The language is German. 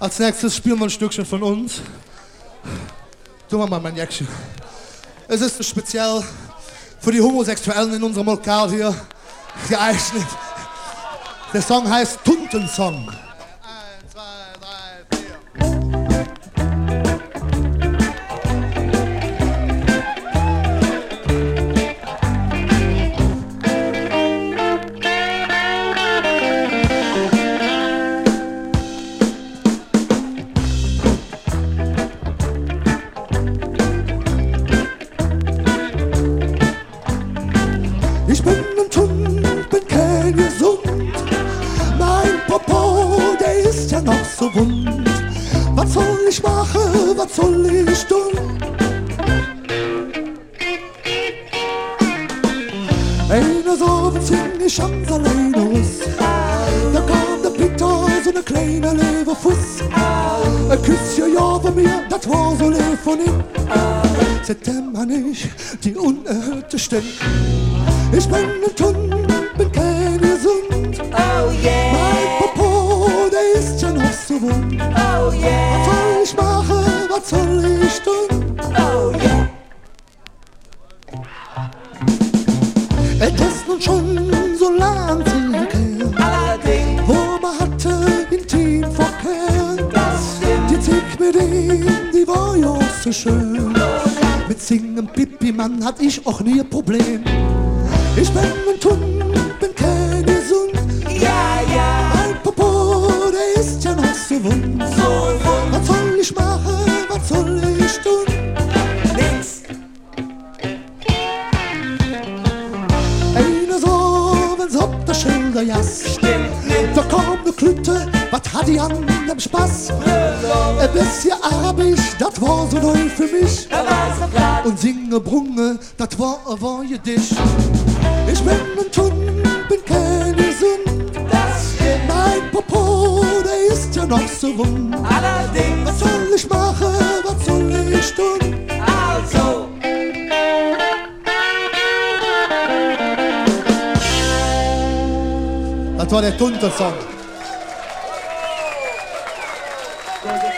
Als nächstes spielen wir ein Stückchen von uns. Tu mal mein Jäckchen. Es ist speziell für die Homosexuellen in unserem Lokal hier geeignet. Der Song heißt Tuntensong. Eins, zwei, drei, vier. Was soll ich tun? Eines Abends hing ich ans Alleinhaus. Da kam der Peter, so ne kleine Leberfuß. Ein Küsschen ja von mir, das war so lieb von ihm. Seitdem han ich die unerhörte Stimme. Ich bin ein Tund, bin kein gesund. Oh yeah, machen, was soll ich tun? oh yeah. Es ist nun schon so lang her, Allerdings, wo man hatte Intimverkehr. das stimmt. Die Zick mit ihm, die war ja auch so schön. Mit Singen Pipi, Mann, hat ich auch nie ein Problem. Ich bin ein Tund, der Schilderjass. Stimmt nicht. Da kam ne Klütte, was hat die an dem Spaß? Ein bisschen Arabisch, das war so neu für mich. Und singe Brunge, das war ein Voyage. Ich bin ein Tund, bin kein gesund. Das stimmt. Mein Popo, der ist ja noch so wund. Allerdings, Was soll ich machen, was soll ich tun? also, Das war der Tunter-Song. Danke.